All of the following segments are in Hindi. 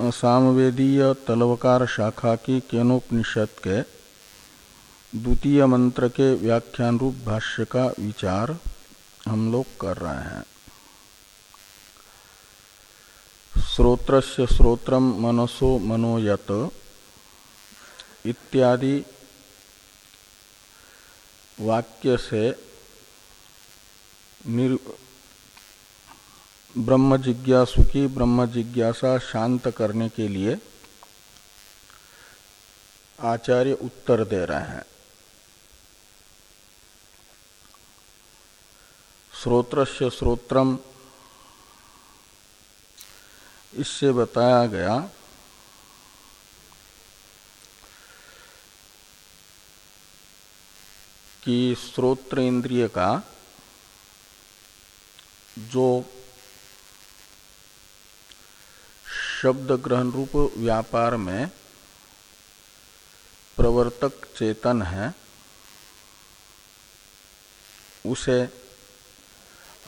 सामवेदीय तलवकार शाखा की केनोपनिषद के द्वितीय मंत्र के व्याख्यान रूप भाष्य का विचार हम लोग कर रहे हैं। श्रोत्रस्य श्रोत्रम मनसो मनोयत इत्यादि वाक्य से ब्रह्म जिज्ञासु की ब्रह्म जिज्ञासा शांत करने के लिए आचार्य उत्तर दे रहे हैं। श्रोत्रस्य श्रोत्रम। इससे बताया गया कि श्रोत्र इंद्रिय का जो शब्द ग्रहण रूप व्यापार में प्रवर्तक चेतन है, उसे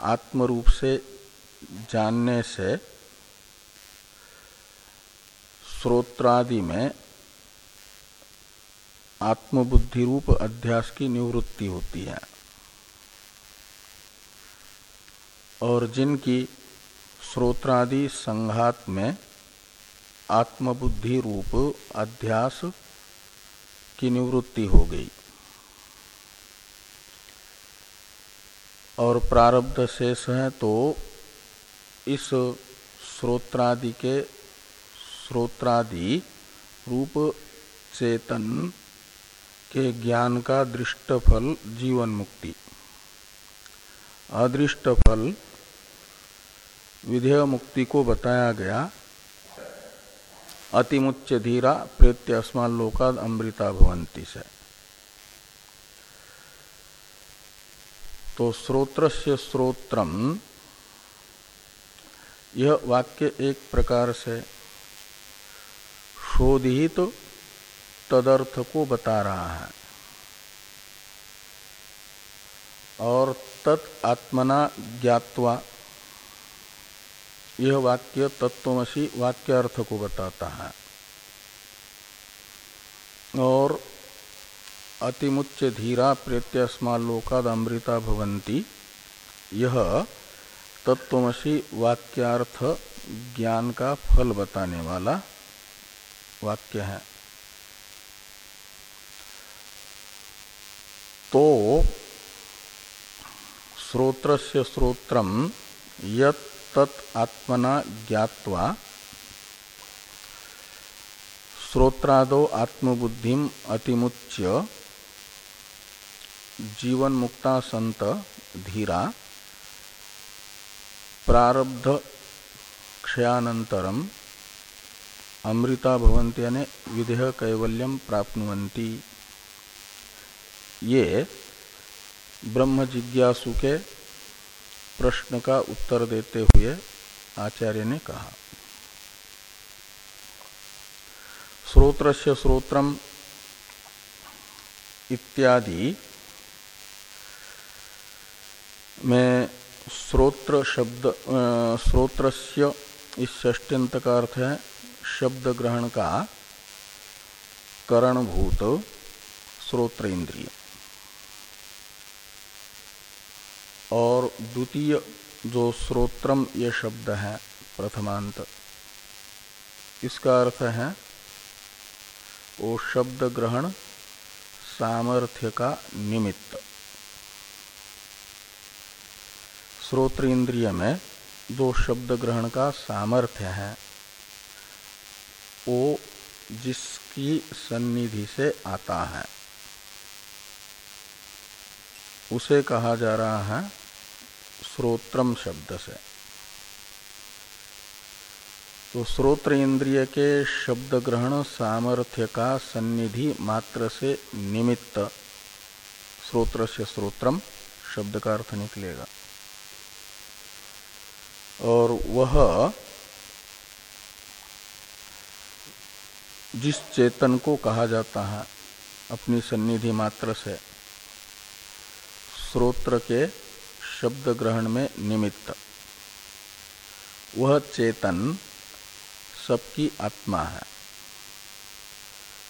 आत्म रूप से जानने से श्रोत्रादि में आत्मबुद्धि रूप अध्यास की निवृत्ति होती है। और जिनकी श्रोत्रादि संघात में आत्मबुद्धि रूप अध्यास की निवृत्ति हो गई। और प्रारब्ध शेष है तो इस श्रोत्रादि के श्रोत्रादि रूप चेतन के ज्ञान का दृष्ट फल जीवन मुक्ति। अदृष्ट फल विधेय मुक्ति को बताया गया अतिमुच्च धीरा प्रेत्य अस्मान लोकाद अमृता भवंती से। तो स्रोत्र से स्रोत्रम यह वाक्य एक प्रकार से शोधित तो तदर्थ को बता रहा है। और तत् आत्मना ज्ञातवा यह वाक्य तत्वमसी वाक्य अर्थ को बताता है। और अतिमुच्च धीरा प्रेत्यस्मालोकाद अमृता भवंती यह तत्वमसी वाक्यार्थ ज्ञान का फल बताने वाला वाक्य है। तो श्रोत्रस्य श्रोत्रम यत तत् आत्मना ज्ञावा श्रोत्रादो आत्मबुद्धि अतिमुच्य जीवन मुक्ता संत धीरा प्रारब्ध क्षयानंतरम अमृता भवंती यानी विधेय कैवल्यम प्राप्नुवंती ये ब्रह्म जिज्ञासु के प्रश्न का उत्तर देते हुए आचार्य ने कहा श्रोत्र से श्रोत्रम इत्यादि। में श्रोत्र शब्द श्रोत्रस्य इस षष्ट्यंत का अर्थ है, शब्द ग्रहण का करणभूत श्रोत्र इंद्रिय और द्वितीय जो श्रोत्रम ये शब्द है, प्रथमांत, इसका अर्थ है वो शब्द ग्रहण सामर्थ्य का निमित्त। श्रोत्र इंद्रिय में जो शब्द ग्रहण का सामर्थ्य है वो जिसकी सन्निधि से आता है। उसे कहा जा रहा है श्रोत्रम शब्द से। तो श्रोत्र इंद्रिय के शब्द ग्रहण सामर्थ्य का सन्निधि मात्र से निमित्त श्रोत्र से श्रोत्रम शब्द का अर्थ निकलेगा। और वह जिस चेतन को कहा जाता है, अपनी सन्निधि मात्र से, श्रोत्र के शब्द ग्रहण में निमित्त। वह चेतन सबकी आत्मा है।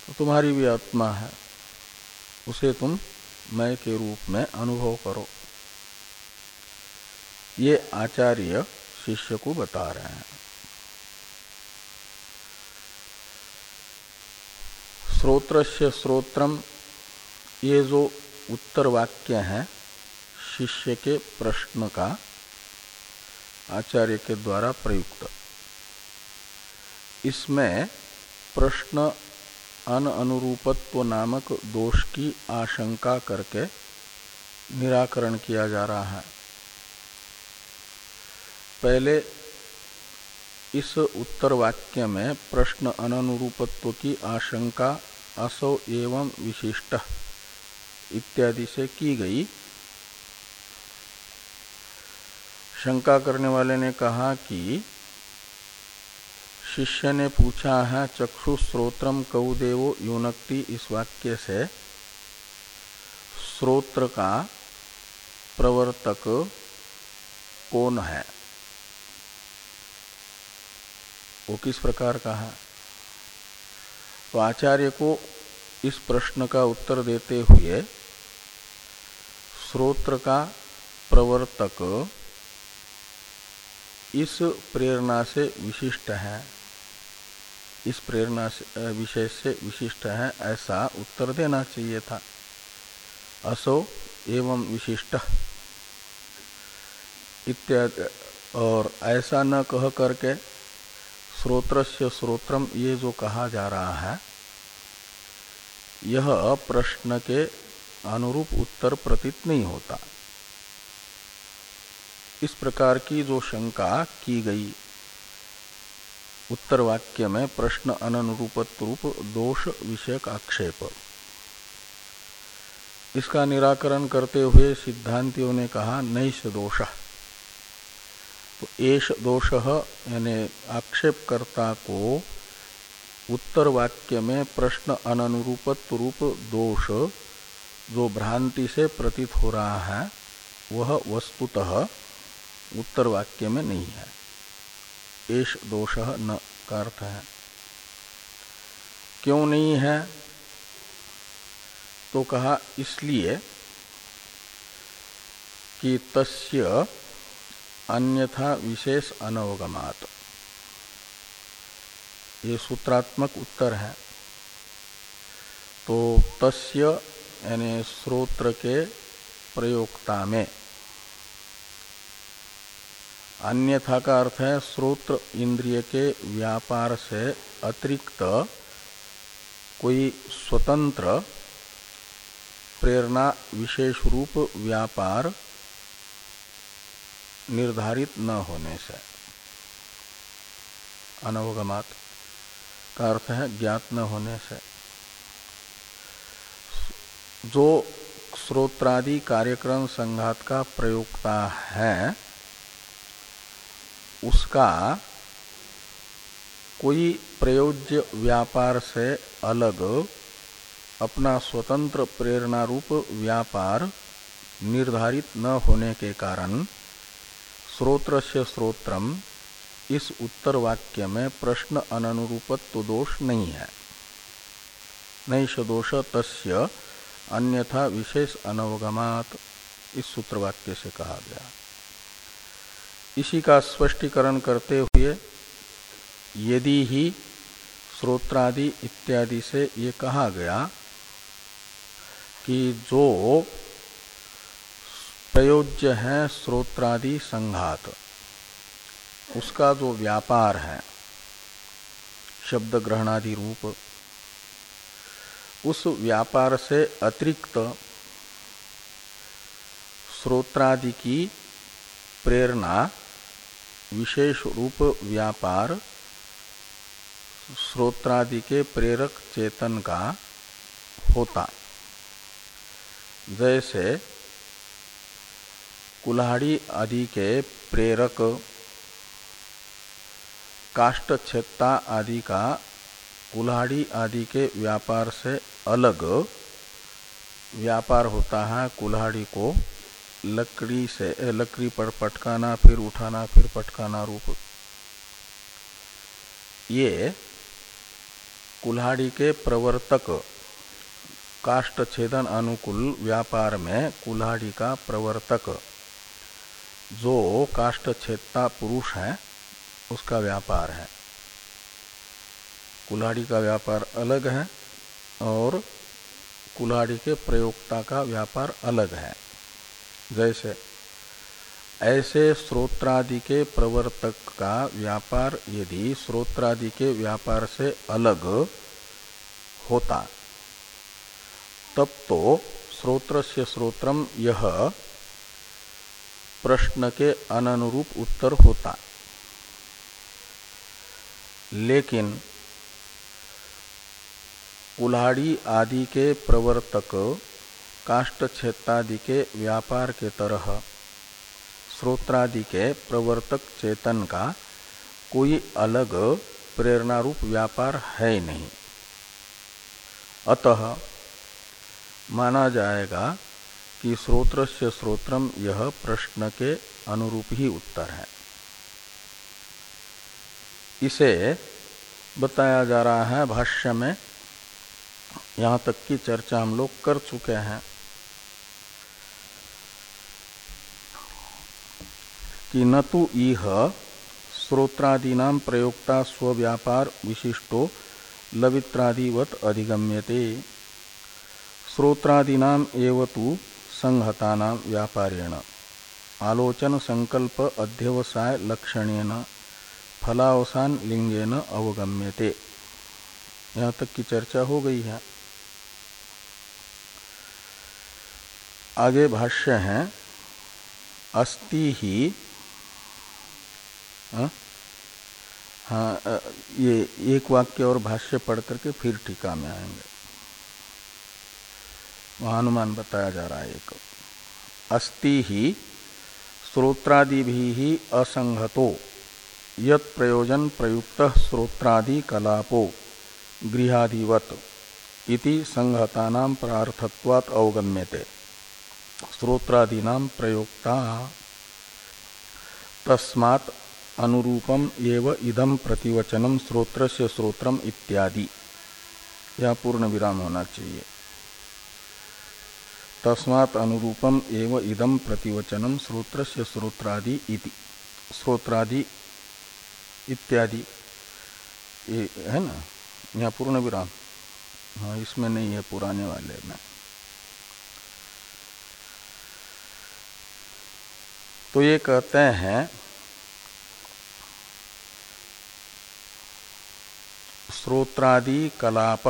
तो तुम्हारी भी आत्मा है। उसे तुम मैं के रूप में अनुभव करो। ये आचार्य शिष्य को बता रहे हैं। श्रोत्रस्य श्रोत्रम ये जो उत्तर वाक्य है शिष्य के प्रश्न का आचार्य के द्वारा प्रयुक्त। इसमें प्रश्न अन अनुरूपत्व नामक दोष की आशंका करके निराकरण किया जा रहा है। पहले इस उत्तर वाक्य में प्रश्न अनुरूपत्व की आशंका असो एवं विशिष्ट इत्यादि से की गई। शंका करने वाले ने कहा कि शिष्य ने पूछा है, चक्षु श्रोत्रम कौदेवो युनक्ति इस वाक्य से श्रोत्र का प्रवर्तक कौन है? वो किस प्रकार का है? तो आचार्य को इस प्रश्न का उत्तर देते हुए श्रोत्र का प्रवर्तक इस प्रेरणा से विशिष्ट है। इस प्रेरणा से विषय से विशिष्ट है, ऐसा उत्तर देना चाहिए था। असो एवं विशिष्ट। इत्यादि, और ऐसा न कह करके श्रोत्रस्य श्रोत्रम ये जो कहा जा रहा है, यह प्रश्न के अनुरूप उत्तर प्रतीत नहीं होता। इस प्रकार की जो शंका की गई। उत्तर वाक्य में प्रश्न अनुरूपत्व रूप दोष विषयक आक्षेप। इसका निराकरण करते हुए सिद्धांतियों ने कहा नैश दोष। तो एश दोष यानी आक्षेपकर्ता को उत्तर वाक्य में प्रश्न अनुरूपत्व रूप दोष जो भ्रांति से प्रतीत हो रहा है, वह वस्तुतः उत्तर वाक्य में नहीं है। एश दोष न, का अर्थ है। क्यों नहीं है? तो कहा, इसलिए कि तस्य अन्यथा विशेष अनवगमात। ये सूत्रात्मक उत्तर है। तो तस्य, यानी श्रोत्र के प्रयोक्ता में अन्यथा का अर्थ है श्रोत्र इंद्रिय के व्यापार से अतिरिक्त कोई स्वतंत्र, प्रेरणा, विशेष रूप व्यापार निर्धारित न होने से। अनवगमात का अर्थ है ज्ञात न होने से। जो श्रोत्रादि कार्यक्रम संघात का प्रयोगता है उसका कोई प्रयोज्य व्यापार से अलग, अपना स्वतंत्र प्रेरणा रूप व्यापार निर्धारित न होने के कारण स्रोत्र से श्रोत्रम इस उत्तर वाक्य में प्रश्न अनुरूपत्व दोष नहीं है। नैश दोष तस्य, अन्यथा विशेष अनवगमात, इस सूत्र वाक्य से कहा गया। इसी का स्पष्टीकरण करते हुए यदि ही श्रोत्रादि इत्यादि से ये कहा गया कि जो प्रयोज्य है श्रोत्रादि संघात, उसका जो व्यापार है, शब्द ग्रहणादि रूप, उस व्यापार से अतिरिक्त श्रोत्रादि की प्रेरणा विशेष रूप व्यापार श्रोत्रादि के प्रेरक चेतन का होता। जैसे, कुल्हाड़ी आदि के प्रेरक काष्ठक्षेत्ता आदि का कुल्हाड़ी आदि के व्यापार से अलग व्यापार होता है कुल्हाड़ी को लकड़ी से लकड़ी पर पटकाना, फिर उठाना, फिर पटकाना रूप। ये कुल्हाड़ी के प्रवर्तक काष्ट छेदन अनुकूल व्यापार में कुल्हाड़ी का प्रवर्तक। जो काष्ट छेदता पुरुष है, उसका व्यापार है। कुल्हाड़ी का व्यापार अलग है और कुल्हाड़ी के प्रयोक्ता का व्यापार अलग है। जैसे, ऐसे स्रोत्रादि के प्रवर्तक का व्यापार यदि स्रोत्रादि के व्यापार से अलग होता, तब तो स्रोत्र से स्रोत्रम यह प्रश्न के अनुरूप उत्तर होता। लेकिन कुल्हाड़ी आदि के प्रवर्तक काष्ट क्षेत्रादि के व्यापार के तरह। श्रोत्रादि के प्रवर्तक चेतन का कोई अलग प्रेरणा रूप व्यापार है नहीं। अतः माना जाएगा कि स्रोत्र से स्रोत्रम यह प्रश्न के अनुरूप ही उत्तर है। इसे बताया जा रहा है भाष्य में, यहाँ तक की चर्चा हम लोग कर चुके हैं। कि न तो इह श्रोत्रादीना प्रयोक्ता स्व्यापार विशिष्टो लवित्रादिवत अधिगम्यते। श्रोत्रादीना तो संहता व्यापारेण। आलोचन संकल्प अध्यवसाय लक्षणेन, फलावसान लिंगेन अवगम्यते। यहाँ तक की चर्चा हो गई है। आगे भाष्य है, अस्ति ही हाँ, हाँ ये एक वाक्य और भाष्य पढ़ करके फिर टीका में आएँगे। वहाँ अनुमान बताया जा रहा है एक। अस्ति ही स्रोत्रादि भी ही असंगतो यत प्रयोजन प्रयुक्त स्रोत्रादि कलापो गृहादिवत इति संहतानाम प्रार्थत्वात् अवगम्यते। स्रोत्रादीनाम प्रयोक्ता तस्मात् अनुरूपम एव इदम प्रतिवचनम स्रोत्र से स्रोत्रम इत्यादि। यह पूर्ण विराम होना चाहिए। तस्मात् अनुरूपम एव इदम प्रतिवचनम स्रोत्र से स्रोत्रादि इति। स्रोत्रादि इत्यादि। है ना? यहाँ पूर्ण विराम हाँ इसमें नहीं है पुराने वाले में। तो ये कहते हैं श्रोत्रादि कलाप।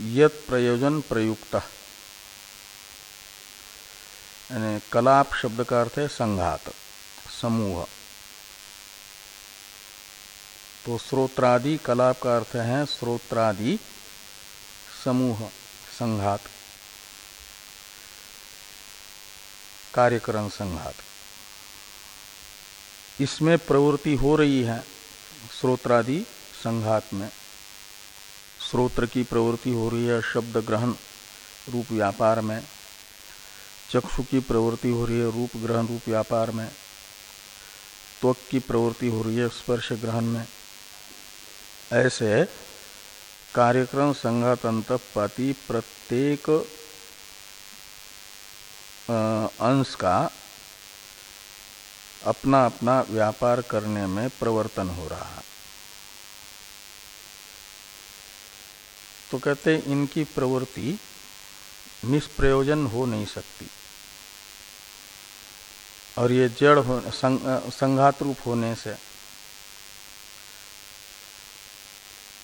यत प्रयोजन प्रयुक्त। यानी कलाप शब्द का अर्थ है संघात, समूह। तो स्रोत्रादि कलाप का अर्थ है स्रोत्रादि समूह, संघात। कार्यकरण संघात। इसमें प्रवृत्ति हो रही है स्रोत्रादि संघात में। स्रोत्र की प्रवृत्ति हो रही है शब्द ग्रहण रूप व्यापार में। चक्षु की प्रवृत्ति हो रही है रूप ग्रहण रूप व्यापार में। त्वक की प्रवृत्ति हो रही है स्पर्श ग्रहण में। ऐसे कार्यक्रम संघात अंतपाती प्रत्येक अंश का अपना अपना व्यापार करने में प्रवर्तन हो रहा है। तो कहते इनकी प्रवृत्ति निष्प्रयोजन हो नहीं सकती। और ये जड़ हो संघात रूप होने से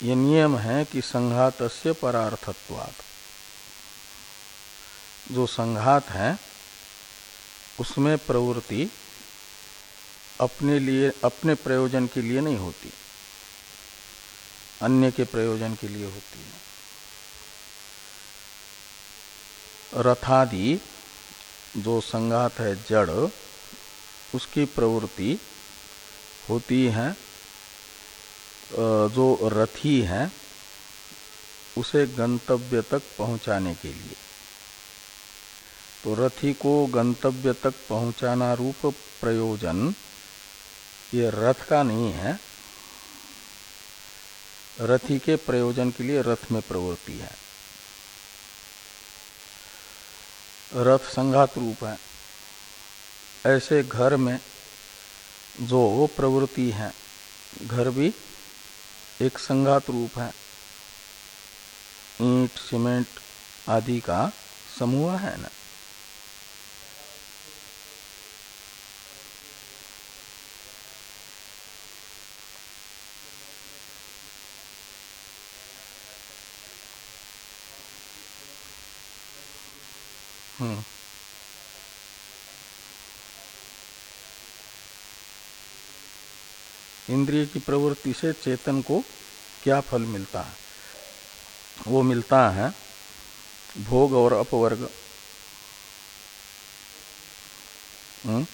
ये नियम है कि संघात से परार्थत्वात्। जो संघात है, उसमें प्रवृत्ति अपने लिए, अपने प्रयोजन के लिए नहीं होती। अन्य के प्रयोजन के लिए होती है। रथादि, जो संगात है जड़, उसकी प्रवृत्ति होती है जो रथी है, उसे गंतव्य तक पहुँचाने के लिए। तो रथी को गंतव्य तक पहुंचाना रूप प्रयोजन ये रथ का नहीं है। रथी के प्रयोजन के लिए रथ में प्रवृत्ति है। रथ संघात रूप है। ऐसे घर में जो प्रवृत्ति है, घर भी एक संघात रूप है। ईंट, सीमेंट आदि का समूह है ना। हम्म इंद्रिय की प्रवृत्ति से चेतन को क्या फल मिलता है? वो मिलता है भोग और अपवर्ग। हम्म?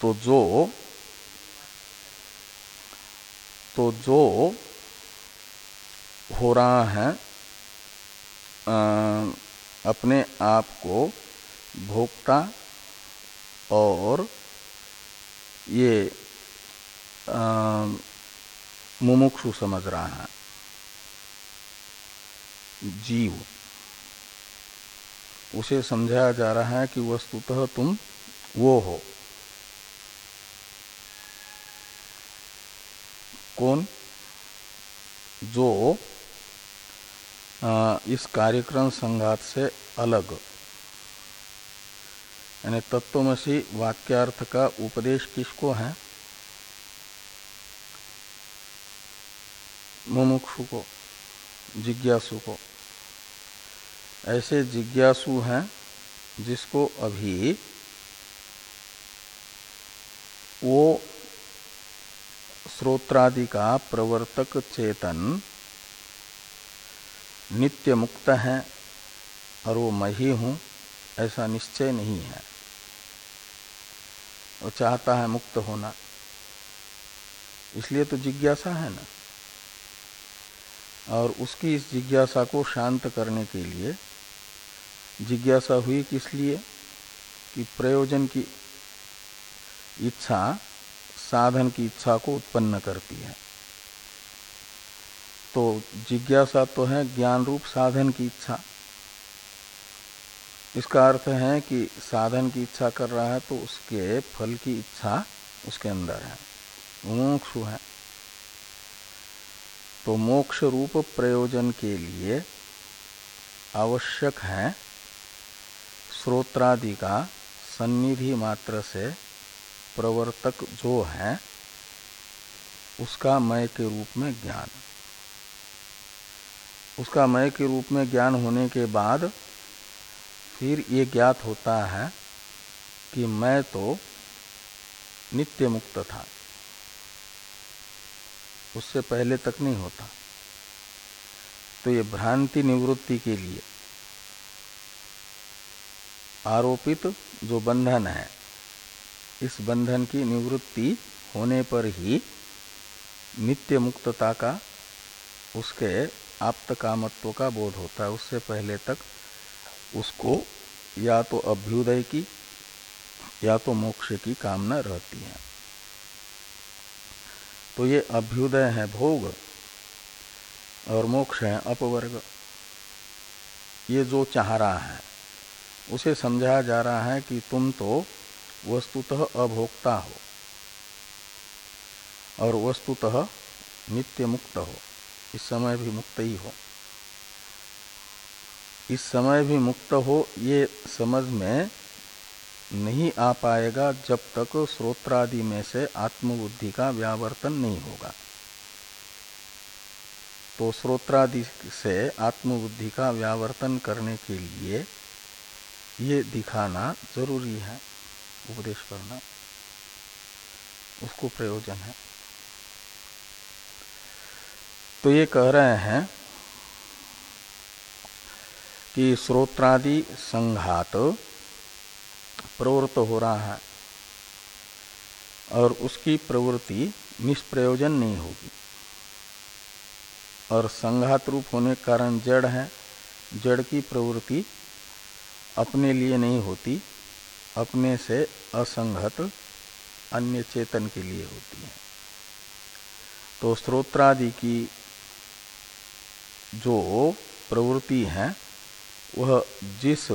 तो जो तो जो हो रहा है आ, अपने आप को भोक्ता और ये मुमुक्षु समझ रहा है। जीव। उसे समझाया जा रहा है कि वस्तुतः तुम वो हो। कौन? जो इस कार्यक्रम संघात से अलग। यानी तत्वमसी वाक्यार्थ का उपदेश किसको है? मुमुक्षु को, जिज्ञासु को। ऐसे जिज्ञासु हैं जिसको अभी वो श्रोत्रादि का प्रवर्तक चेतन नित्य मुक्त है और वो मैं ही हूँ, ऐसा निश्चय नहीं है। वो चाहता है मुक्त होना। इसलिए तो जिज्ञासा है ना। और उसकी इस जिज्ञासा को शांत करने के लिए, जिज्ञासा हुई किस लिए? कि प्रयोजन की इच्छा, साधन की इच्छा को उत्पन्न करती है। तो जिज्ञासा तो है ज्ञान रूप साधन की इच्छा। इसका अर्थ है कि साधन की इच्छा कर रहा है तो उसके फल की इच्छा उसके अंदर है। मोक्षु है। तो मोक्ष रूप प्रयोजन के लिए आवश्यक है श्रोत्रादि का सन्निधि मात्र से प्रवर्तक जो है, उसका मय के रूप में ज्ञान। उसका मय के रूप में ज्ञान होने के बाद फिर ये ज्ञात होता है कि मैं तो नित्य मुक्त था। उससे पहले तक नहीं होता। तो ये भ्रांति निवृत्ति के लिए आरोपित जो बंधन है, इस बंधन की निवृत्ति होने पर ही नित्य मुक्तता का उसके आप्त कामत्व का बोध होता है। उससे पहले तक उसको या तो अभ्युदय की या तो मोक्ष की कामना रहती है। तो ये अभ्युदय है भोग और मोक्ष है अपवर्ग। ये जो चाह रहा है, उसे समझाया जा रहा है कि तुम तो वस्तुतः अभोक्ता हो और वस्तुतः नित्य मुक्त हो। इस समय भी मुक्त ही हो। इस समय भी मुक्त हो, ये समझ में नहीं आ पाएगा जब तक श्रोत्रादि में से आत्मबुद्धि का व्यावर्तन नहीं होगा। तो श्रोत्रादि से आत्मबुद्धि का व्यावर्तन करने के लिए ये दिखाना ज़रूरी है। उपदेश करना उसको प्रयोजन है। तो ये कह रहे हैं कि श्रोत्रादि संघात प्रवृत्त हो रहा है और उसकी प्रवृत्ति निष्प्रयोजन नहीं होगी। और संघात रूप होने के कारण जड़ है, जड़ की प्रवृत्ति अपने लिए नहीं होती, अपने से असंगत अन्य चेतन के लिए होती है। तो स्त्रोत्रादि की जो प्रवृत्ति है, वह जिस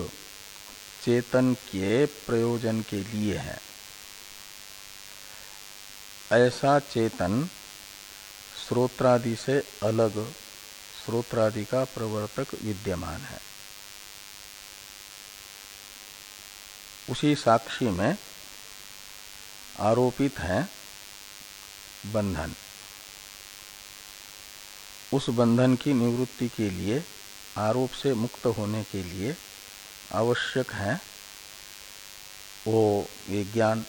चेतन के प्रयोजन के लिए है। ऐसा चेतन स्रोत्रादि से अलग स्रोत्रादि का प्रवर्तक विद्यमान है। उसी साक्षी में आरोपित है बंधन। उस बंधन की निवृत्ति के लिए, आरोप से मुक्त होने के लिए आवश्यक है। वो विज्ञान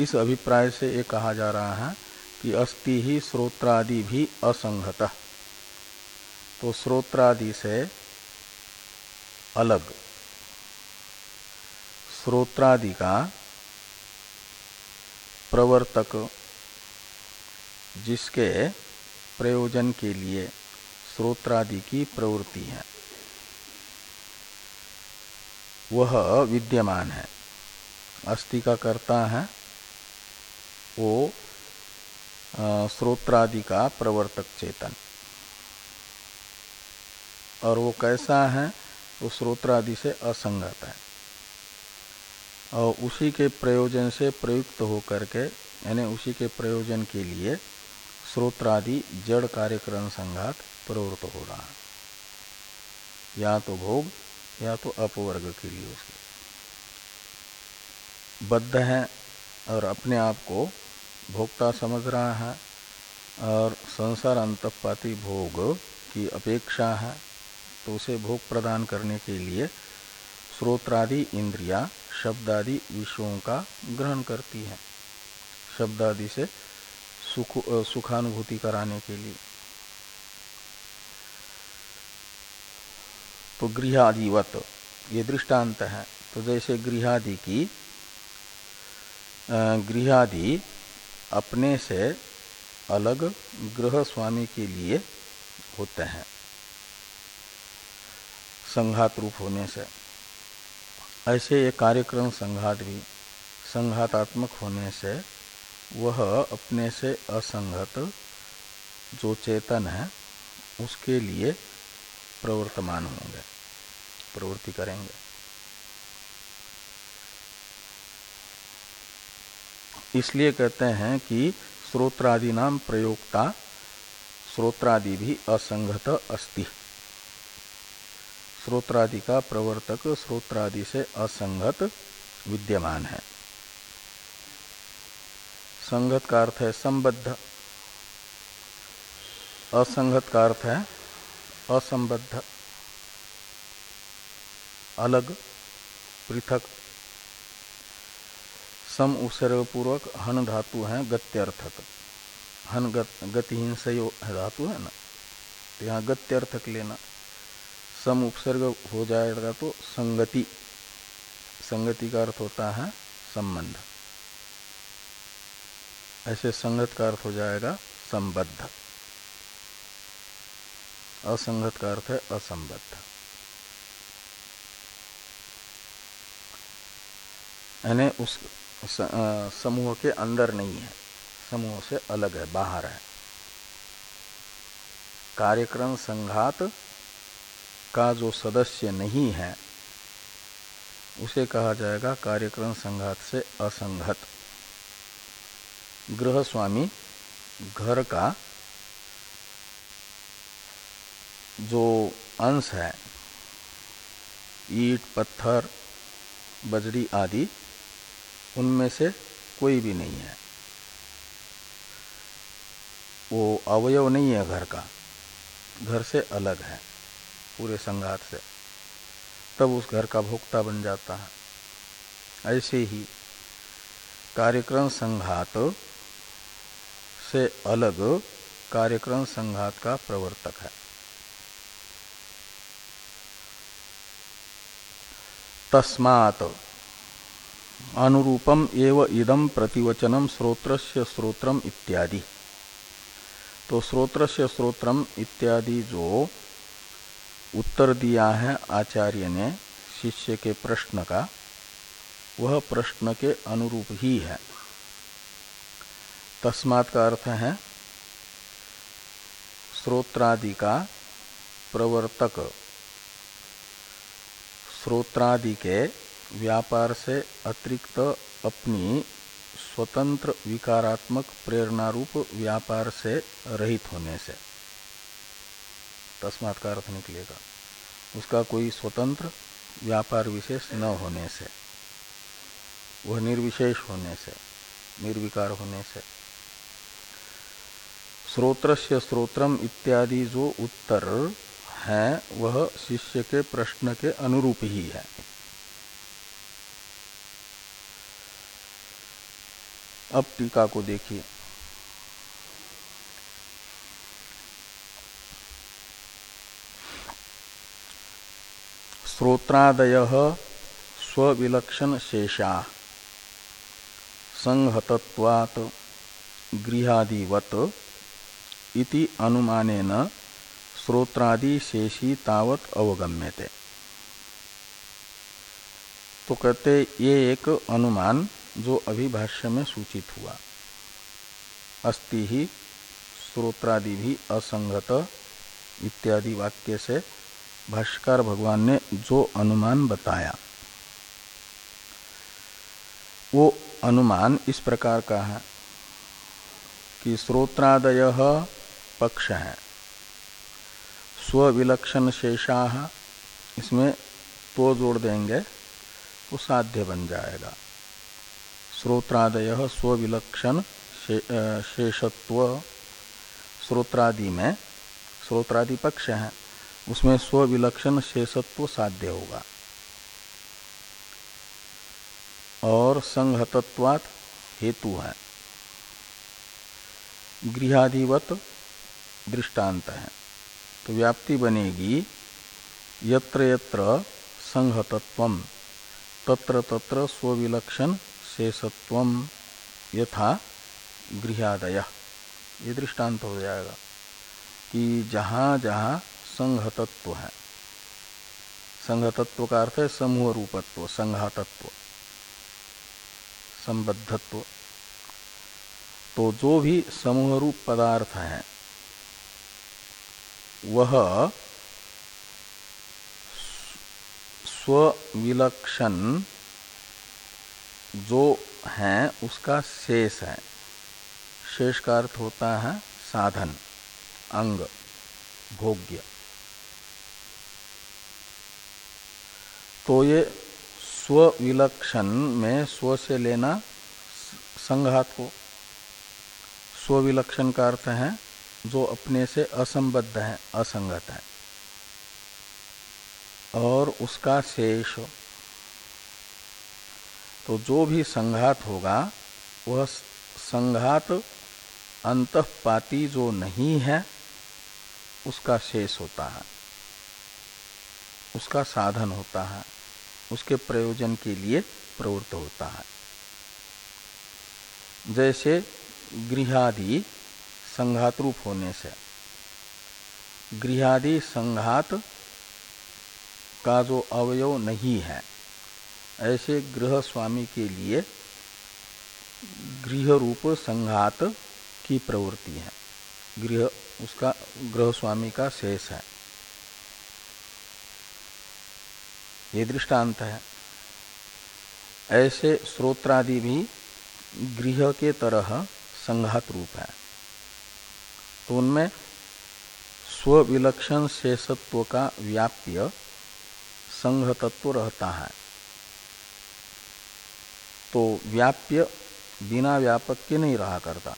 इस अभिप्राय से ये कहा जा रहा है कि अस्ति ही स्रोत्रादि भी असंगत। तो स्रोत्रादि से अलग। स्रोत्रादि का प्रवर्तक जिसके प्रयोजन के लिए स्रोत्रादि की प्रवृत्ति है। वह विद्यमान है। अस्थि का करता है। वो स्रोत्रादि का प्रवर्तक चेतन। और वो कैसा है? वो स्रोत्रादि से असंगत है। और उसी के प्रयोजन से प्रयुक्त होकर के, यानी उसी के प्रयोजन के लिए स्रोत्रादि जड़ कार्यक्रम संघात प्रवृत्त हो रहा है। या तो भोग, या तो अपवर्ग के लिए उसके। बद्ध है और अपने आप को भोक्ता समझ रहा है और संसार अंतपाती भोग की अपेक्षा है तो उसे भोग प्रदान करने के लिए स्रोत्रादि इंद्रिया शब्दादि विषयों का ग्रहण करती है। शब्दादि से सुख सुखानुभूति कराने के लिए। तो गृहादिवत, ये दृष्टांत है। तो जैसे गृहादि की गृहादि अपने से अलग गृह स्वामी के लिए होते हैं। संघात रूप होने से। ऐसे ये कार्यक्रम संघात भी, संघातात्मक होने से वह अपने से असंगत, जो चेतन है, उसके लिए प्रवर्तमान होंगे, प्रवृत्ति करेंगे। इसलिए कहते हैं कि स्रोत्रादि नाम प्रयोगता स्रोत्रादि भी असंगत अस्ति। स्रोत्रादि का प्रवर्तक, स्रोत्रादि से असंगत विद्यमान है। संगत का अर्थ है, संबद्ध। असंगत का अर्थ है, असंबद्ध। अलग, पृथक। सम उपसर्ग पूर्वक हन धातु है, गत्यर्थक। हन गतिहीन सयो धातु है ना? तो यहाँ गत्यर्थक लेना। सम उपसर्ग हो जाएगा तो संगति। संगति का अर्थ होता है संबंध। ऐसे संगत का अर्थ हो जाएगा संबद्ध। असंगत का अर्थ है असंबद्ध। यानी उस समूह के अंदर नहीं है। समूह से अलग है, बाहर है। कार्यक्रम संघात का जो सदस्य नहीं है, उसे कहा जाएगा कार्यक्रम संघात से असंगत। गृह स्वामी घर का जो अंश है, ईट, पत्थर, बजरी आदि, उनमें से कोई भी नहीं है। वो अवयव नहीं है घर का, घर से अलग है, पूरे संघात से। तब उस घर का भोक्ता बन जाता है। ऐसे ही कार्यक्रम संघात से अलग कार्यक्रम संघात का प्रवर्तक है। तस्मात अनुरूपम एव इदम प्रतिवचनम स्रोत्रस्य स्रोत्रम इत्यादि। तो स्रोत्रस्य स्रोत्रम इत्यादि जो उत्तर दिया है आचार्य ने शिष्य के प्रश्न का, वह प्रश्न के अनुरूप ही है। तस्मात का अर्थ है श्रोत्रादि का प्रवर्तक। श्रोत्रादि के व्यापार से अतिरिक्त अपनी स्वतंत्र विकारात्मक प्रेरणा रूप व्यापार से रहित होने से। तस्मात का अर्थ निकलेगा। उसका कोई स्वतंत्र व्यापार विशेष न होने से, वह निर्विशेष होने से, निर्विकार होने से। श्रोत्रस्य स्त्रोत्रम इत्यादि जो उत्तर है, वह शिष्य के प्रश्न के अनुरूप ही है। अब टीका को देखिए। श्रोत्रादय स्विलक्षण शेषा संहतत्वात् गृहादिवत इति अनुमानेन श्रोत्रादि शेषी तावत अवगम्यते। तो कहते, ये एक अनुमान जो अभी भाष्य में सूचित हुआ। अस्ति ही श्रोत्रादि भी असंगत इत्यादि वाक्य से भाष्कर भगवान ने जो अनुमान बताया। वो अनुमान इस प्रकार का है कि श्रोत्रादय पक्ष है। स्विलक्षण शेषा इसमें तो जोड़ देंगे तो साध्य बन जाएगा। श्रोत्रादय स्विलक्षण शेषत्व। श्रोत्रादि में, श्रोत्रादि पक्ष है, उसमें स्विलक्षण शेषत्व साध्य होगा। और संहतत्वात हेतु है। गृहाधिवत दृष्टांत है। तो व्याप्ति बनेगी, यत्र यत्र संहतत्व, तत्र तत्र स्विलक्षण शेषत्व, यथा गृहादय। ये दृष्टांत हो जाएगा कि जहाँ जहाँ संघतत्व है। संघतत्व का अर्थ है समूह रूपत्व संघातत्व, संबद्धत्व। तो जो भी समूह रूप पदार्थ है वह स्विलक्षण जो है, उसका शेष है। शेष का अर्थ होता है साधन, अंग, भोग्य। तो ये स्विलक्षण में स्व से लेना संघात को। स्विलक्षण का अर्थ है जो अपने से असंबद्ध है, असंगत है। और उसका शेष तो जो भी संघात होगा, वह संघात अंतपाती जो नहीं है, उसका शेष होता है। उसका साधन होता है। उसके प्रयोजन के लिए प्रवृत्त होता है। जैसे गृहादि संघात रूप होने से। गृहादि संघात का जो अवयव नहीं है, ऐसे गृह स्वामी के लिए गृह रूप संघात की प्रवृत्ति है। गृह, उसका, गृह स्वामी का शेष है। ये दृष्टांत है। ऐसे स्रोत्रादि भी गृह के तरह संघात रूप है। तो उनमें स्विलक्षण शेषत्व का व्याप्य संघ तत्व रहता है। तो व्याप्य बिना व्यापक के नहीं रहा करता।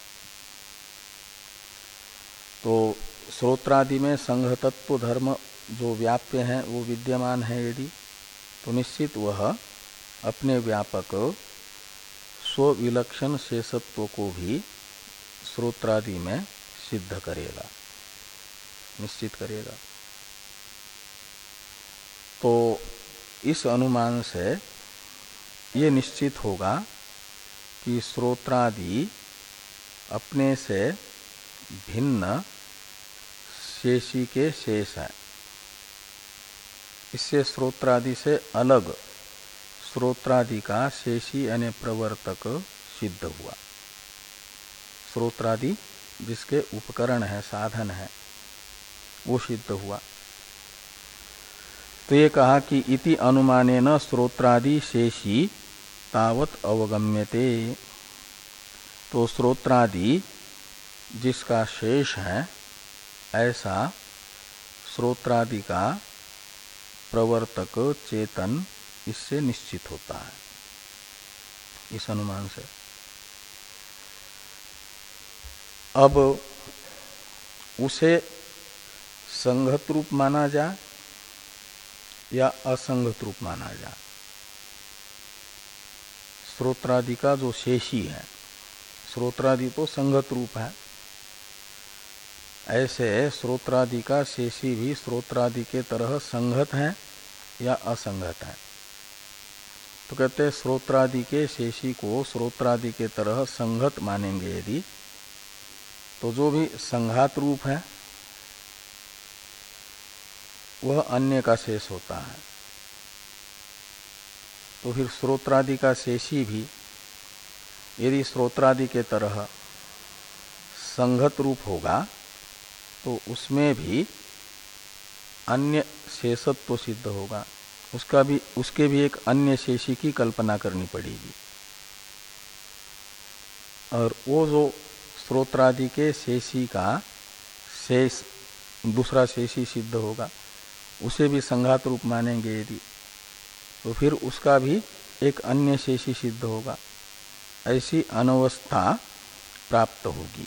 तो श्रोत्रादि में संघ तत्व धर्म जो व्याप्य है, वो विद्यमान है यदि तो निश्चित वह अपने व्यापक स्विलक्षण शेषत्व को भी श्रोत्रादि में सिद्ध करेगा। निश्चित करेगा। तो इस अनुमान से ये निश्चित होगा कि श्रोत्रादि अपने से भिन्न शेषी के शेष है। इससे स्रोत्रादि से अलग स्रोत्रादि का शेषी यानी प्रवर्तक सिद्ध हुआ। स्रोत्रादि जिसके उपकरण है, साधन है, वो सिद्ध हुआ। तो ये कहा कि इति अनुमाने न स्रोत्रादि शेषी तावत अवगम्यते। तो स्रोत्रादि जिसका शेष है, ऐसा स्रोत्रादि का प्रवर्तक चेतन इससे निश्चित होता है। इस अनुमान से। अब उसे संगत रूप माना जाए या असंगत रूप माना जाए स्रोत्रादि का जो शेषी है, स्रोत्रादि तो संगत रूप है। ऐसे स्रोत्रादि का शेषी भी स्रोत्रादि के तरह संगत है या असंगत है। तो कहते हैं, स्रोत्रादि के शेषी को स्रोत्रादि के तरह संगत मानेंगे यदि तो जो भी संघात रूप है, वह अन्य का शेष होता है। तो फिर स्रोत्रादि का शेषी भी, यदि स्रोत्रादि के तरह संघत रूप होगा तो उसमें भी अन्य शेषत्व सिद्ध होगा। उसका भी, उसके भी एक अन्य शेषी की कल्पना करनी पड़ेगी। और वो जो स्रोत्रादि के शेषी का शेष, दूसरा शेषी सिद्ध होगा। उसे भी संघात रूप मानेंगे यदि। तो फिर उसका भी एक अन्य शेषी सिद्ध होगा। ऐसी अनवस्था प्राप्त होगी।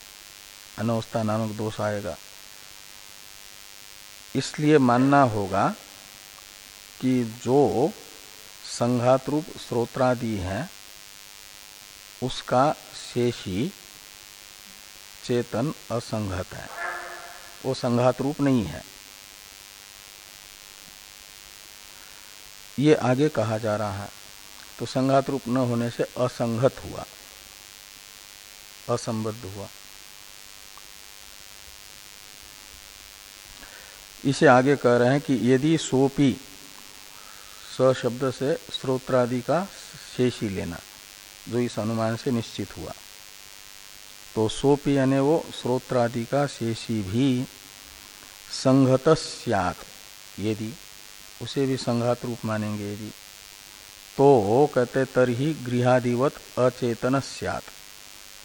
अनवस्था नामक दोष आएगा। इसलिए मानना होगा कि जो संघात रूप स्रोत्रादि है, उसका शेषी चेतन असंगत है। वो संघात रूप नहीं है। ये आगे कहा जा रहा है तो संघात रूप न होने से असंगत हुआ, असंबद्ध हुआ। इसे आगे कह रहे हैं कि यदि सोपी स शब्द से स्रोत्रादि का शेषी लेना, जो इस अनुमान से निश्चित हुआ। तो सोपी यानी वो स्रोत्रादि का शेषी भी संघत यदि उसे भी संघात रूप मानेंगे यदि तो कहते तरही गृहादिवत अचेतन सियात।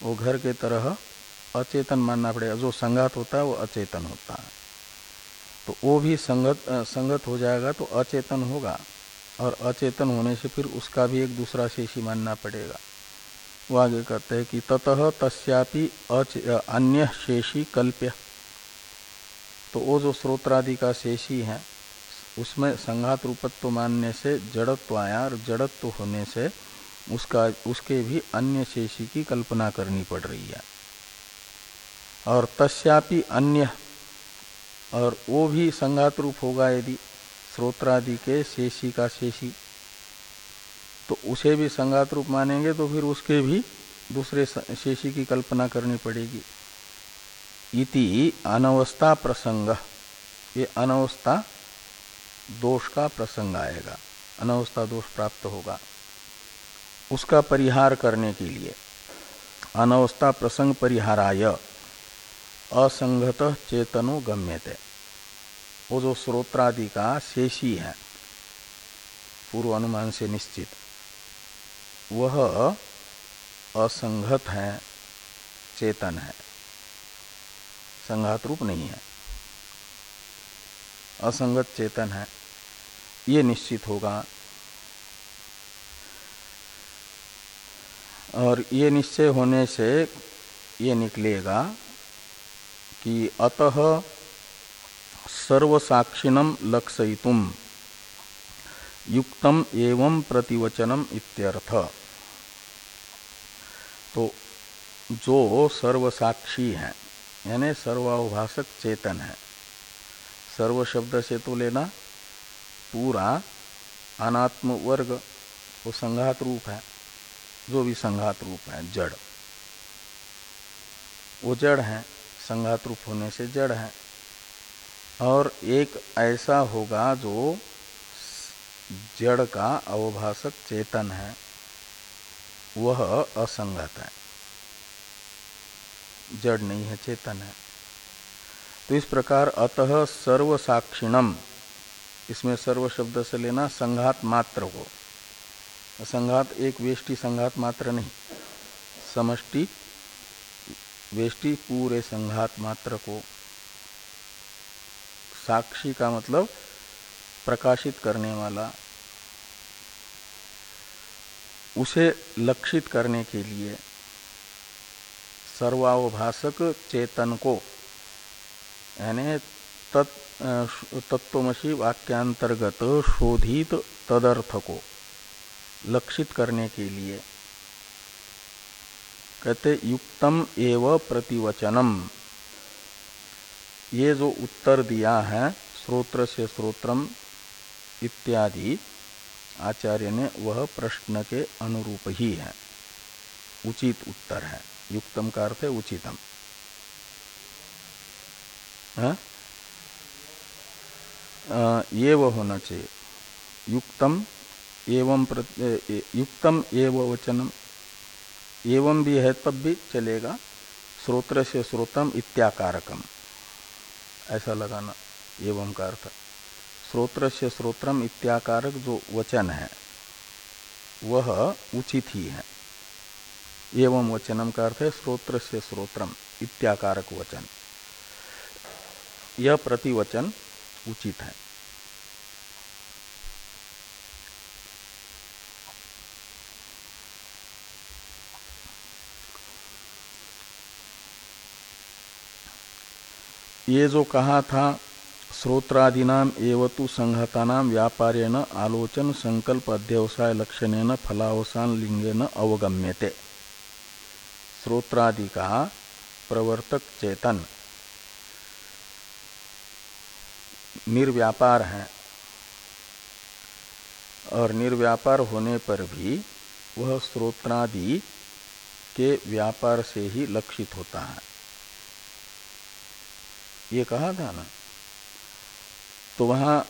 वो घर के तरह अचेतन मानना पड़ेगा। जो संघात होता है, वो अचेतन होता है। तो वो भी संगत संगत हो जाएगा तो अचेतन होगा। और अचेतन होने से फिर उसका भी एक दूसरा शेषी मानना पड़ेगा। वो आगे कहते हैं कि ततः तस्यापि अन्य शेषी कल्प्य। तो वो जो स्रोत्रादि का शेषी है, उसमें संघात रूपत्व मानने से, जड़त्व आया और जड़त्व होने से उसका, उसके भी अन्य शेषी की कल्पना करनी पड़ रही है। और तस्यापि अन्य, और वो भी संघात रूप होगा यदि स्रोत्रादि के शेषी का शेषी। तो उसे भी संगात रूप मानेंगे तो फिर उसके भी दूसरे शेषी की कल्पना करनी पड़ेगी। इति अनवस्था प्रसंग। ये अनवस्था दोष का प्रसंग आएगा। अनवस्था दोष प्राप्त होगा। उसका परिहार करने के लिए। अनवस्था प्रसंग परिहाराय। असंगत चेतनो गम्यते। वो जो स्रोत्रादि का शेषी है, पूर्व अनुमान से निश्चित। वह असंगत है, चेतन है। संघात रूप नहीं है। असंगत, चेतन है। ये निश्चित होगा। और ये निश्चय होने से ये निकलेगा कि अतः सर्वसाक्षिणम लक्षयितुम। युक्तम एवं प्रतिवचनम इत्यर्थ। तो जो सर्वसाक्षी है, यानी सर्वाभाषक चेतन है, सर्व शब्द से तो लेना पूरा अनात्म वर्ग वो संघात रूप है, जो भी संघात रूप है, जड़। वो जड़ है, संघात रूप होने से जड़ है। और एक ऐसा होगा जो जड़ का अवभाषक चेतन है, वह असंगत है। जड़ नहीं है, चेतन है। तो इस प्रकार अतः सर्व साक्षिणम इसमें सर्व शब्द से लेना संघात मात्र को संघात एक वेष्टि संघात मात्र नहीं, समष्टि वेष्टि पूरे संघात मात्र को। साक्षी का मतलब प्रकाशित करने वाला, उसे लक्षित करने के लिए सर्वावभाषक चेतन को, यानी तत्वमसी वाक्यांतर्गत शोधित तदर्थ को लक्षित करने के लिए कहते युक्तम एव प्रतिवचनम। ये जो उत्तर दिया है, स्रोत्र से स्रोत्रम इत्यादि आचार्य ने वह प्रश्न के अनुरूप ही है। उचित उत्तर है। युक्तम का अर्थ है उचितम। हाँ? ये वह होना चाहिए। युक्तम एवं युक्तम एवं वचनम। एवं भी है तब भी चलेगा। स्रोत्र से स्रोतम इत्याकारकम। ऐसा लगाना एवं का अर्थ। स्रोत्र से स्रोत्रम इत्याकारक जो वचन है, वह उचित ही है। एवं वचनम का अर्थ है स्रोत्र से स्रोत्रम इत्याकारक वचन। यह प्रतिवचन उचित है। ये जो कहा था श्रोत्रादीनाम एवतु संहतानाम व्यापारेण आलोचन संकल्प अध्यवसाय लक्षण फलावसान लिंगेन अवगम्यते। श्रोत्रादि का प्रवर्तक चेतन। निर्व्यापार है। और निर्व्यापार होने पर भी वह स्रोत्रादि के व्यापार से ही लक्षित होता है। ये कहा था ना? तो वहाँ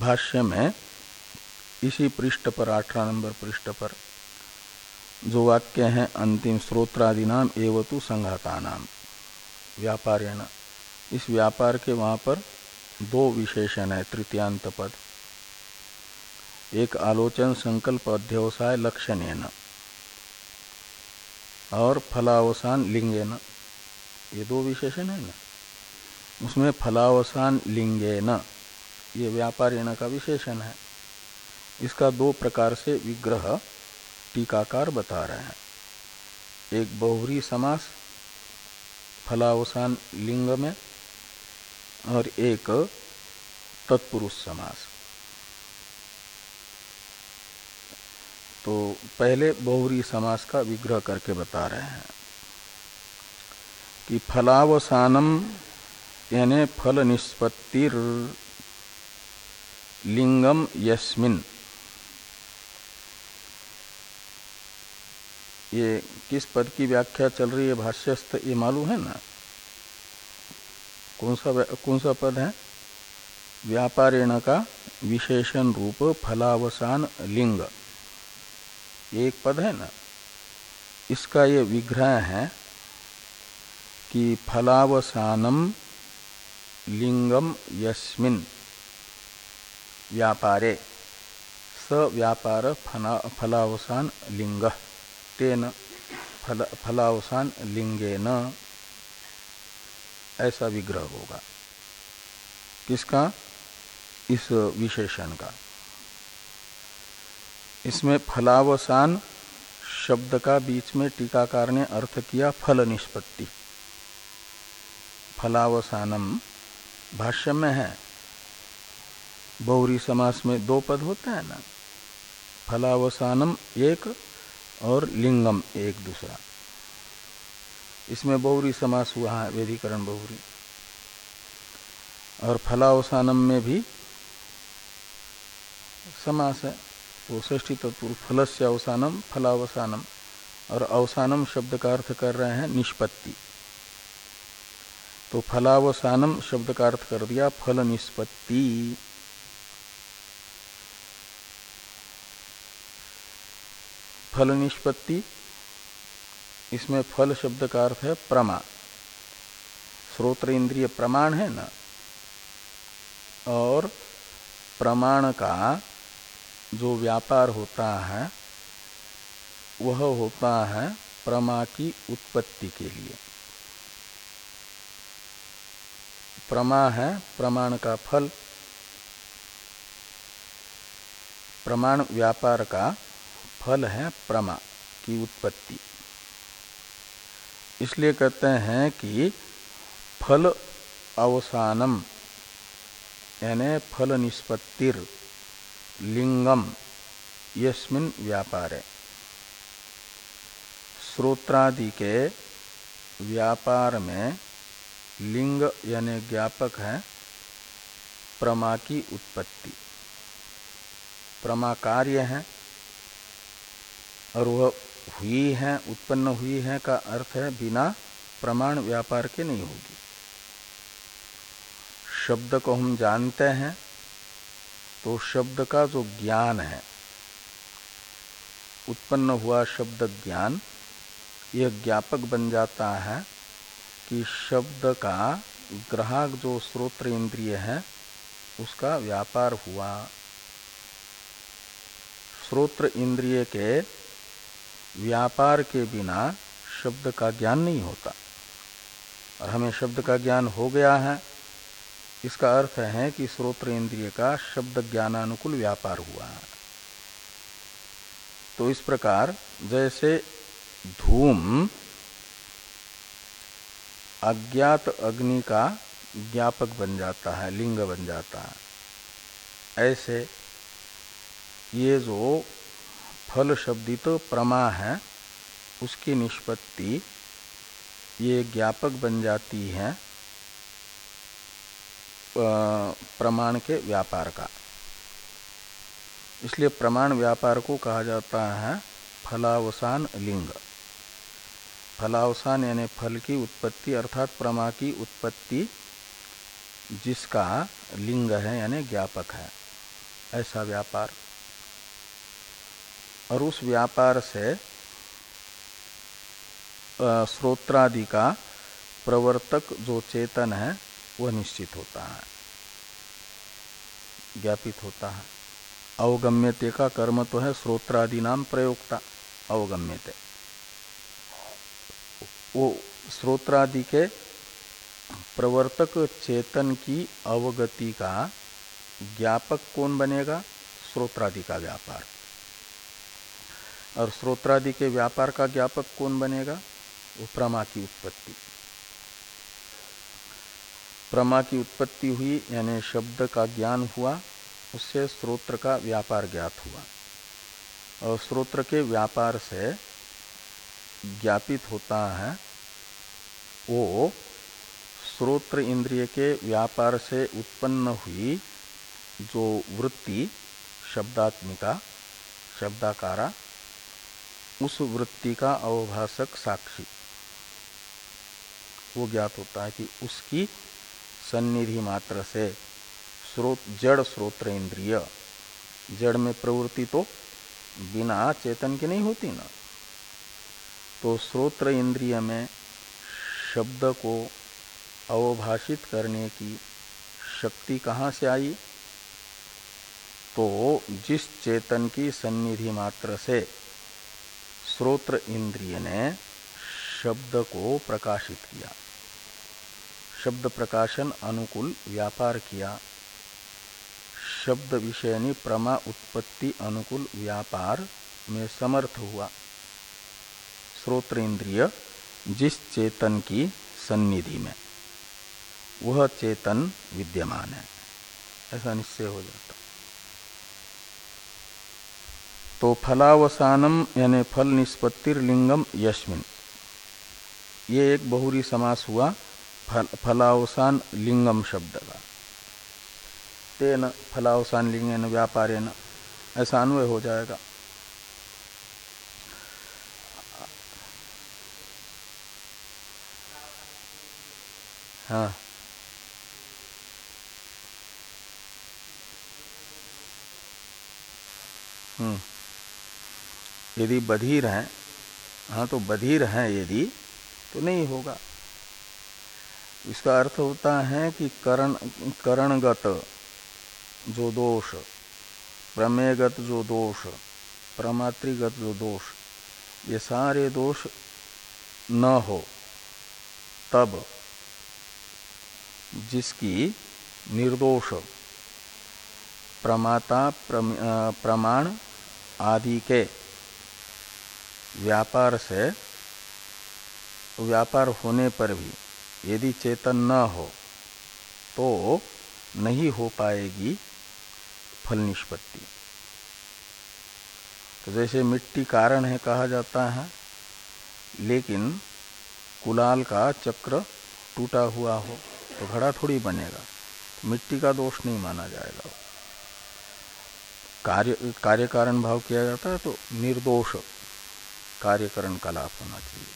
भाष्य में इसी पृष्ठ पर अठारह नंबर पृष्ठ पर जो वाक्य हैं, अंतिम स्रोत्रादि नाम तो संघाता नाम, व्यापारेण। इस व्यापार के वहाँ पर दो विशेषण है, तृतीयांत पद। एक आलोचन संकल्प अध्यवसाय लक्षण और फलावसान लिंगेन। ये दो विशेषण है ना? उसमें फलावसान लिंगे न ये व्यापारीण का विशेषण है। इसका दो प्रकार से विग्रह टीकाकार बता रहे हैं। एक बहुरी समास, फलावसान लिंग में, और एक तत्पुरुष समास। तो पहले बहुरी समास का विग्रह करके बता रहे हैं कि फलावसानम यानी फल निष्पत्तिर लिंगम यस्मिन। ये किस पद की व्याख्या चल रही है? भाष्यस्थ ये मालूम है ना? कौन सा कौन सा पद है? व्यापारेण का विशेषण रूप फलावसान लिंग। ये एक पद है ना? इसका ये विग्रह है कि फलावसानम लिंगम यस्मिन। व्यापारे। स व्यापार फलावसान लिंग। तेन फल, फलावसान लिंगे न ऐसा विग्रह होगा। किसका? इस विशेषण का। इसमें फलावसान शब्द का बीच में टीकाकार ने अर्थ किया फल निष्पत्ति। फलावसानम भाष्य में है, बहुरी समास में दो पद होते हैं ना, फलावसानम एक और लिंगम एक दूसरा। इसमें बहुरी समास हुआ है, वेदीकरण बहुरी। और फलावसानम में भी समास है, वो ष्ठी तत्पुरुष से अवसानम, फलावसानम। और अवसानम शब्द का अर्थ कर रहे हैं निष्पत्ति। तो फलावसानम शब्द का अर्थ कर दिया फल निष्पत्ति फल निष्पत्ति इसमें फल शब्द का अर्थ है प्रमा। श्रोत्र इंद्रिय प्रमाण है ना? और प्रमाण का जो व्यापार होता है, वह होता है प्रमा की उत्पत्ति के लिए। प्रमा है, प्रमाण का फल। प्रमाण व्यापार का फल है प्रमा की उत्पत्ति। इसलिए कहते हैं कि फल अवसानम, यानी फल निष्पत्तिर, लिंगम, यस्मिन व्यापार। श्रोत्रादि के व्यापार में लिंग यानी ज्ञापक है, प्रमा की उत्पत्ति। प्रमा कार्य है, और वह हुई है, उत्पन्न हुई है का अर्थ है बिना प्रमाण व्यापार के नहीं होगी। शब्द को हम जानते हैं तो शब्द का जो ज्ञान है, उत्पन्न हुआ शब्द ज्ञान, यह ज्ञापक बन जाता है कि शब्द का ग्राहक जो स्रोत्र इंद्रिय है, उसका व्यापार हुआ। स्रोत्र इंद्रिय के व्यापार के बिना शब्द का ज्ञान नहीं होता। और हमें शब्द का ज्ञान हो गया है, इसका अर्थ है कि स्रोत्र इंद्रिय का शब्द ज्ञानानुकूल व्यापार हुआ। है तो इस प्रकार जैसे धूम अज्ञात अग्नि का ज्ञापक बन जाता है, लिंग बन जाता है। ऐसे ये जो फल शब्दित प्रमा है, उसकी निष्पत्ति ये ज्ञापक बन जाती है प्रमाण के व्यापार का। इसलिए प्रमाण व्यापार को कहा जाता है फलावसान लिंग। फलावसान यानी फल की उत्पत्ति अर्थात प्रमा की उत्पत्ति जिसका लिंग है यानी ज्ञापक है। ऐसा व्यापार। और उस व्यापार से स्रोत्रादि का प्रवर्तक जो चेतन है, वह निश्चित होता है। ज्ञापित होता है। अवगम्यते का कर्म तो है स्रोत्रादि नाम प्रयोगता अवगम्यते। वो स्रोत्रादि के प्रवर्तक चेतन की अवगति का ज्ञापक कौन बनेगा? स्रोत्रादि का व्यापार। और स्रोत्रादि के व्यापार का ज्ञापक कौन बनेगा? वो प्रमा की उत्पत्ति। प्रमा की उत्पत्ति हुई, यानी शब्द का ज्ञान हुआ, उससे स्रोत्र का व्यापार ज्ञात हुआ। और स्रोत्र के व्यापार से ज्ञापित होता है, वो स्रोत्र इंद्रिय के व्यापार से उत्पन्न हुई जो वृत्ति, शब्दात्मिका, शब्दाकारा, उस वृत्ति का अवभाषक साक्षी। वो ज्ञात होता है कि उसकी सन्निधि मात्र से स्रोत, जड़ स्रोत्र इंद्रिय, जड़ में प्रवृत्ति तो बिना चेतन के नहीं होती ना। तो स्रोत्र इंद्रिय में शब्द को अवभाषित करने की शक्ति कहाँ से आई? तो जिस चेतन की सन्निधि मात्र से स्रोत्र इंद्रिय ने शब्द को प्रकाशित किया। शब्द प्रकाशन अनुकूल व्यापार किया। शब्द विषयनी प्रमा उत्पत्ति अनुकूल व्यापार में समर्थ हुआ। श्रोत्र इंद्रिय जिस चेतन की सन्निधि में वह चेतन विद्यमान है। ऐसा निश्चय हो जाता। तो फलावसानम यानी फल निष्पत्तिर लिंगम यशमिन ये एक बहुरी समास हुआ फल, फलावसान लिंगम शब्द का। तेन फलावसान लिंगन व्यापारेन ऐसा अन्वय हो जाएगा। हाँ। हम्म। यदि बधिर हैं हाँ तो बधिर हैं यदि तो नहीं होगा। इसका अर्थ होता है कि करण, करणगत जो दोष, प्रमेयगत जो दोष प्रमातृगत जो दोष, ये सारे दोष न हो, तब जिसकी निर्दोष, प्रमाता प्रमाण आदि के व्यापार से, व्यापार होने पर भी यदि चेतन न हो तो नहीं हो पाएगी फल निष्पत्ति। तो जैसे मिट्टी कारण है कहा जाता है, लेकिन कुलाल का चक्र टूटा हुआ हो। तो घड़ा थोड़ी बनेगा। मिट्टी का दोष नहीं माना जाएगा। कार्य कार्य कारण भाव किया जाता है तो निर्दोष कार्यकरण का लाभ होना चाहिए।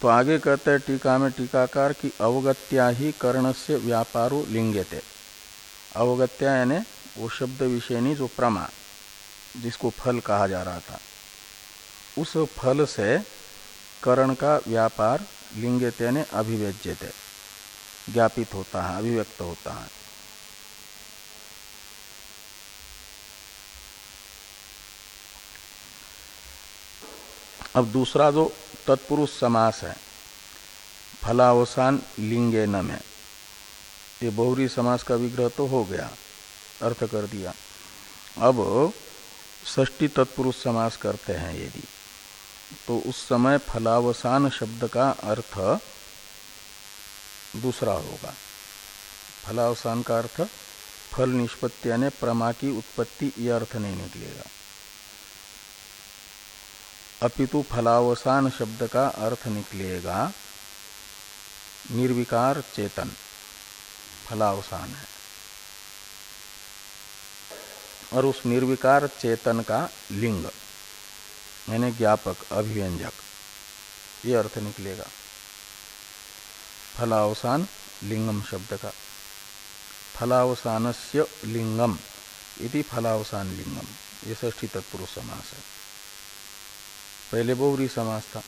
तो आगे कहते हैं, टीका में टीकाकार की अवगत्या ही कर्ण से व्यापारो लिंगते अवगत्या यानी वो शब्द विषयनी जो प्रमा, जिसको फल कहा जा रहा था। उस फल से करण का व्यापार लिंगते ने अभिव्यज्यते ज्ञापित होता है, अभिव्यक्त होता है। अब दूसरा जो तत्पुरुष समास है, फलावसान लिंगे न में ये बहुरी समास का विग्रह तो हो गया, अर्थ कर दिया। अब षष्टी तत्पुरुष समास करते हैं यदि। तो उस समय फलावसान शब्द का अर्थ दूसरा होगा। फलावसान का अर्थ, फल निष्पत्ति यानी प्रमा की उत्पत्ति यह अर्थ नहीं निकलेगा। अपितु फलावसान शब्द का अर्थ निकलेगा, निर्विकार चेतन। फलावसान है। और उस निर्विकार चेतन का लिंग। यानी ज्ञापक अभिव्यंजक। ये अर्थ निकलेगा। फलावसान लिंगम शब्द का फलावसानस्य लिंगम इति फलावसान लिंगम। ये ष्ठी तत्पुरुष समास है। पहले बहुरी समास था।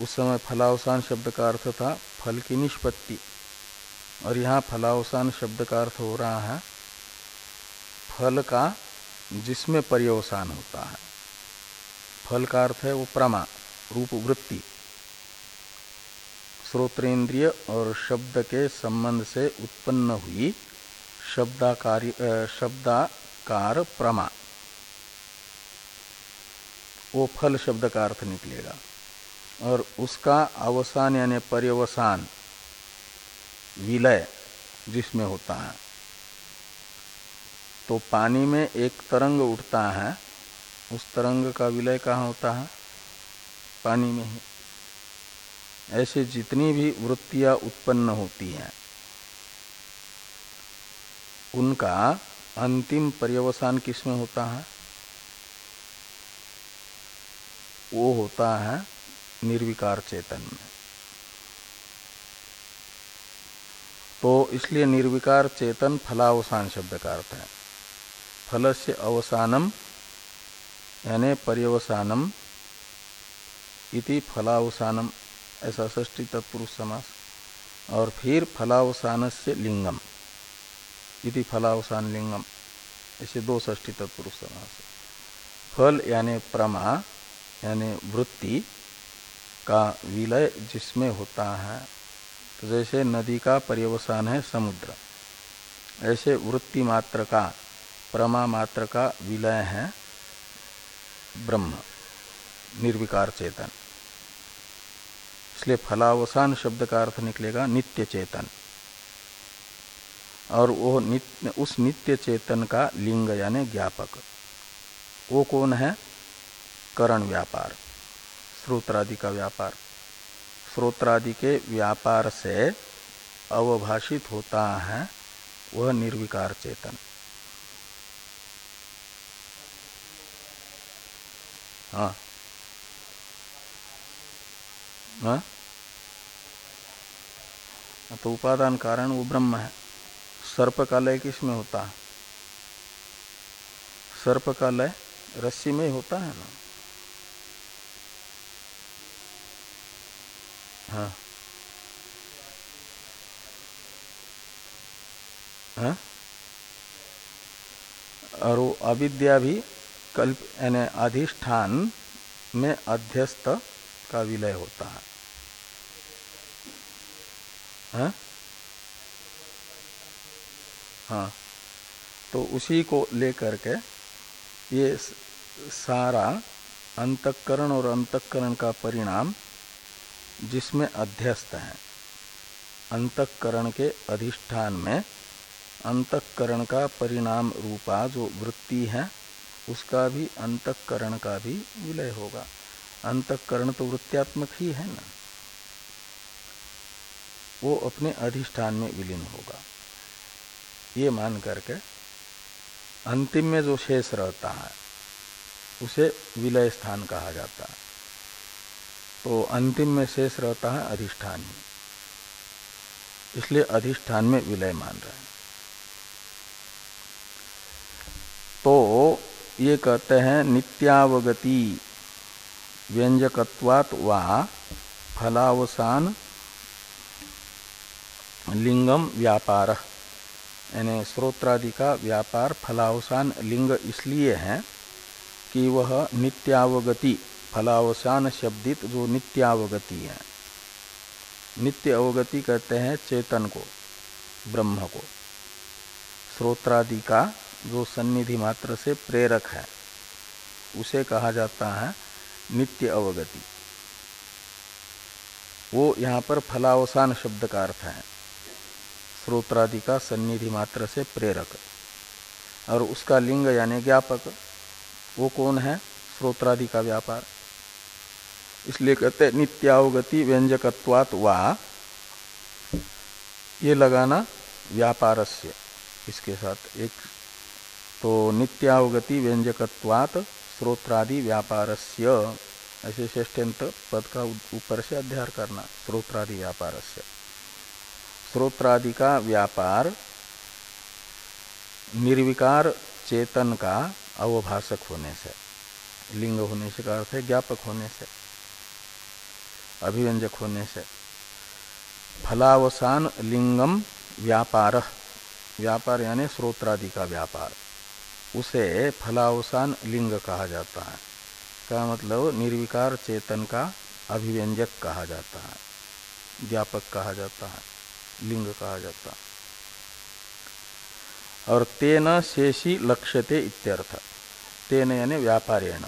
उस समय फलावसान शब्द का अर्थ था फल की निष्पत्ति। और यहाँ फलावसान शब्द का अर्थ हो रहा है फल का जिसमें पर्यवसान होता है। फल का अर्थ है वो प्रमा, रूप वृत्ति। श्रोत्रेंद्रिय और शब्द के संबंध से उत्पन्न हुई शब्दाकार शब्दाकार प्रमा। वो फल शब्द का अर्थ निकलेगा और उसका अवसान यानी पर्यवसान विलय जिसमें होता है तो पानी में एक तरंग उठता है उस तरंग का विलय कहाँ होता है? पानी में ही। ऐसे जितनी भी वृत्तियाँ उत्पन्न होती हैं, उनका अंतिम पर्यवसान किसमें होता है? वो होता है निर्विकार चेतन में। तो इसलिए निर्विकार चेतन फलावसान शब्द का अर्थ है। फल से अवसानम यानी पर्यवसानम इति फलावसानम, ऐसा ष्टी तत्पुरुष समास। और फिर फलावसान से लिंगम, इति फलावसान लिंगम, ऐसे दो ष्टी तत्पुरुष समास। फल यानी प्रमा, यानी वृत्ति का विलय जिसमें होता है तो जैसे नदी का पर्यवसान है समुद्र। ऐसे वृत्ति मात्र का, प्रमा मात्र का विलय है ब्रह्म, निर्विकार चेतन। इसलिए फलावसान शब्द का अर्थ निकलेगा नित्य चेतन। और वो नित्य, उस नित्य चेतन का लिंग यानी ज्ञापक। वो कौन है? करण व्यापार श्रोत्रादि का व्यापार। श्रोत्रादि के व्यापार से अवभाषित होता है वह निर्विकार चेतन। हाँ। हाँ? तो उपादान कारण वो ब्रह्म है। सर्प का लय किसमें होता है? सर्प का लय रस्सी में ही होता है ना? हाँ। हाँ? और वो अविद्या भी कल्प यानी अधिष्ठान में अध्यस्त का विलय होता है। हाँ? हाँ। तो उसी को लेकर के ये सारा अंतकरण और अंतकरण का परिणाम जिसमें अध्यस्त है। अंतकरण के अधिष्ठान में अंतकरण का परिणाम रूपा जो वृत्ति है उसका भी अंतकरण का भी विलय होगा। अंतकरण तो वृत्त्यात्मक ही है ना? वो अपने अधिष्ठान में विलीन होगा। ये मान करके अंतिम में जो शेष रहता है, उसे विलय स्थान कहा जाता है। तो अंतिम में शेष रहता है अधिष्ठान ही। इसलिए अधिष्ठान में विलय मान रहे हैं तो ये कहते हैं नित्यावगति, व्यंजकत्वात वा फलावसान, लिंगम व्यापार। यानी स्रोत्रादि का व्यापार, फलावसान, लिंग इसलिए है कि वह नित्यावगति, फलावसान शब्दित जो नित्यावगति है। नित्य अवगति कहते हैं चेतन को, ब्रह्म को। स्रोत्रादि का जो सन्निधि मात्र से प्रेरक है, उसे कहा जाता है नित्य अवगति। वो यहाँ पर फलावसान शब्द का अर्थ है। स्रोत्रादि का सन्निधि मात्र से प्रेरक। और उसका लिंग यानी ज्ञापक, वो कौन है? स्रोत्रादि का व्यापार। इसलिए कहते नित्यावगति व्यंजकत्वात वा। ये लगाना व्यापारस्य। इसके साथ एक तो नित्यावगति व्यंजकत्वात स्रोत्रादि व्यापारस्य, ऐसे श्रेष्ठंत पद का ऊपर से अध्यार करना, स्रोत्रादि व्यापारस्य। स्रोत्रादि का व्यापार, निर्विकार चेतन का अवभाषक होने से, लिंग होने से का अर्थ है ज्ञापक होने से, अभिव्यंजक होने से। फलावसान लिंगम व्यापार व्यापार यानी स्रोत्रादि का व्यापार। उसे फलावसान लिंग कहा जाता है। का मतलब निर्विकार चेतन का अभिव्यंजक कहा जाता है। व्यापक कहा जाता है। लिंग कहा जाता है। और तेन शेषी लक्ष्यते इत्यर्थ। तेन यानी व्यापारेण।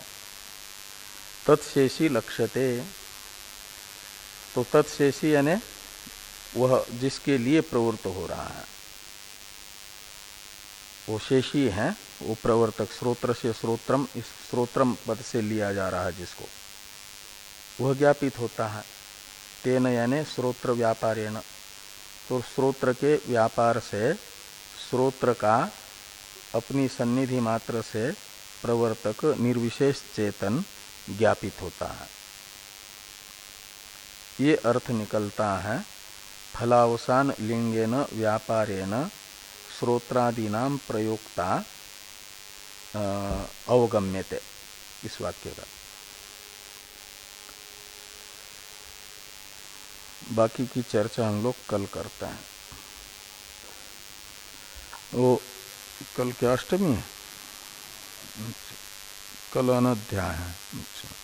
तत्शेषी लक्ष्यते। तो तत्शेषी यानी वह जिसके लिए प्रवृत्त हो रहा है। वो शेषी है। वो प्रवर्तक स्रोत्र से स्रोत्रम, इस स्रोत्रम पद से लिया जा रहा है जिसको। वह ज्ञापित होता है, तेन यानी स्रोत्र व्यापारेण। तो स्रोत्र के व्यापार से स्रोत्र का अपनी सन्निधि मात्र से प्रवर्तक निर्विशेष चेतन ज्ञापित होता है। ये अर्थ निकलता है, फलावसान लिंगेन व्यापारेण श्रोत्रादीना प्रयोक्ता अवगम्यते इस वाक्य का बाकी की चर्चा हम लोग कल करते हैं वो कल क्या अष्टमी है कल अनध्याय है अच्छा